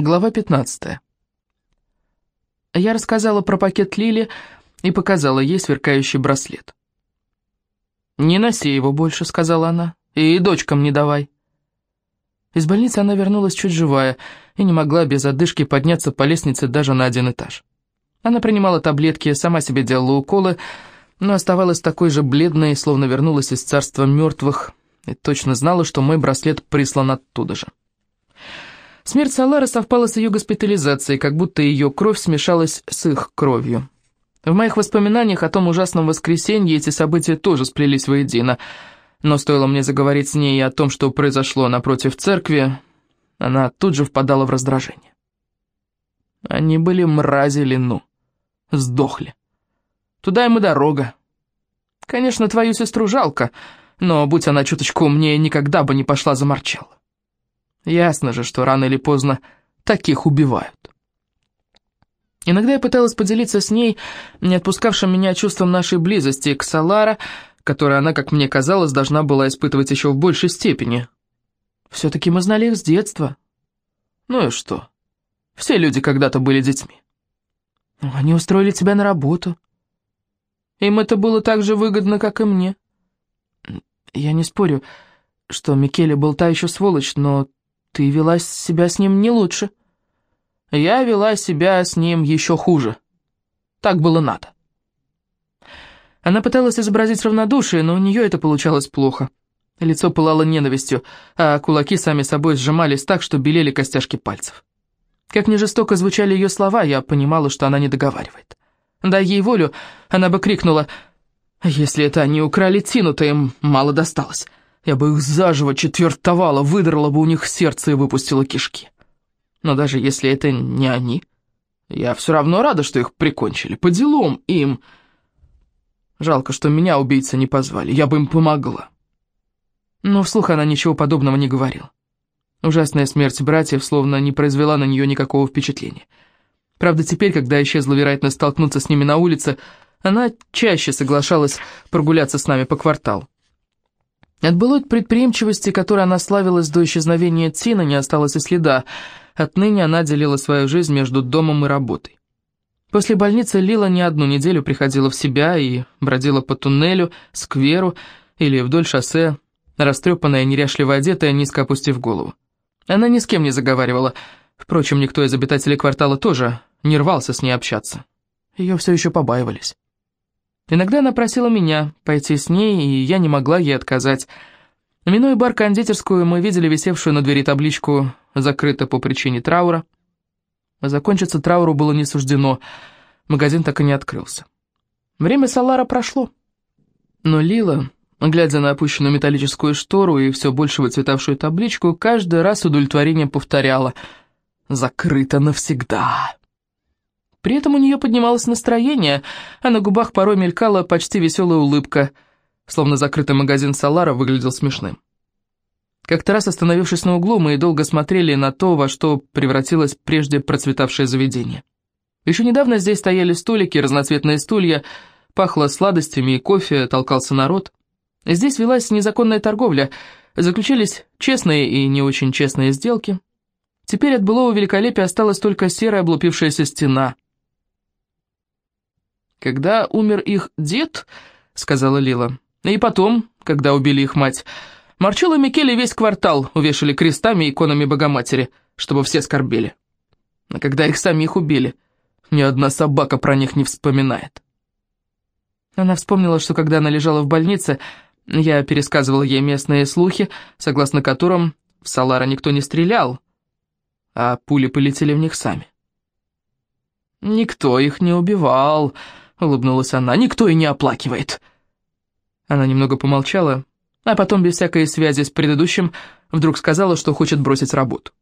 Глава 15. Я рассказала про пакет Лили и показала ей сверкающий браслет. «Не носи его больше», — сказала она, — «и дочкам не давай». Из больницы она вернулась чуть живая и не могла без одышки подняться по лестнице даже на один этаж. Она принимала таблетки, сама себе делала уколы, но оставалась такой же бледной, словно вернулась из царства мертвых, и точно знала, что мой браслет прислан оттуда же. Смерть Салары совпала с ее госпитализацией, как будто ее кровь смешалась с их кровью. В моих воспоминаниях о том ужасном воскресенье эти события тоже сплелись воедино, но стоило мне заговорить с ней о том, что произошло напротив церкви, она тут же впадала в раздражение. Они были мрази Лину, сдохли. Туда им и дорога. Конечно, твою сестру жалко, но, будь она чуточку умнее, никогда бы не пошла за Марчелло. Ясно же, что рано или поздно таких убивают. Иногда я пыталась поделиться с ней, не отпускавшим меня чувством нашей близости, к Салара, которое она, как мне казалось, должна была испытывать еще в большей степени. Все-таки мы знали их с детства. Ну и что? Все люди когда-то были детьми. Они устроили тебя на работу. Им это было так же выгодно, как и мне. Я не спорю, что Микеле был та еще сволочь, но ты вела себя с ним не лучше. Я вела себя с ним еще хуже. Так было надо. Она пыталась изобразить равнодушие, но у нее это получалось плохо. Лицо пылало ненавистью, а кулаки сами собой сжимались так, что белели костяшки пальцев. Как ни жестоко звучали ее слова, я понимала, что она не договаривает. Дай ей волю, она бы крикнула, «Если это они украли Тину, то им мало досталось. Я бы их заживо четвертовала, выдрала бы у них сердце и выпустила кишки. Но даже если это не они, я все равно рада, что их прикончили. По делам им. Жалко, что меня убийцы не позвали, я бы им помогла. Но вслух она ничего подобного не говорила. Ужасная смерть братьев словно не произвела на нее никакого впечатления. Правда, теперь, когда исчезла вероятность столкнуться с ними на улице, она чаще соглашалась прогуляться с нами по кварталу. От былой предприимчивости, которой она славилась до исчезновения Тина, не осталось и следа. Отныне она делила свою жизнь между домом и работой. После больницы Лила не одну неделю приходила в себя и бродила по туннелю, скверу или вдоль шоссе, растрепанная, неряшливо одетая, низко опустив голову. Она ни с кем не заговаривала. Впрочем, никто из обитателей квартала тоже не рвался с ней общаться. Ее все еще побаивались. Иногда она просила меня пойти с ней, и я не могла ей отказать. Минуя бар-кондитерскую, мы видели висевшую на двери табличку «Закрыто по причине траура». Закончиться трауру было не суждено, магазин так и не открылся. Время Салара прошло. Но Лила, глядя на опущенную металлическую штору и все больше выцветавшую табличку, каждый раз удовлетворение повторяла «Закрыто навсегда». При этом у нее поднималось настроение, а на губах порой мелькала почти веселая улыбка, словно закрытый магазин Салара выглядел смешным. Как-то раз, остановившись на углу, мы долго смотрели на то, во что превратилось прежде процветавшее заведение. Еще недавно здесь стояли столики, разноцветные стулья, пахло сладостями и кофе, толкался народ. Здесь велась незаконная торговля, заключились честные и не очень честные сделки. Теперь от былого великолепия осталась только серая облупившаяся стена — «Когда умер их дед», — сказала Лила, — «и потом, когда убили их мать, Марчелло Микеле весь квартал увешали крестами и иконами Богоматери, чтобы все скорбели. А когда их самих убили, ни одна собака про них не вспоминает». Она вспомнила, что когда она лежала в больнице, я пересказывал ей местные слухи, согласно которым в Салара никто не стрелял, а пули полетели в них сами. «Никто их не убивал», — улыбнулась она, — «никто и не оплакивает». Она немного помолчала, а потом, без всякой связи с предыдущим, вдруг сказала, что хочет бросить работу.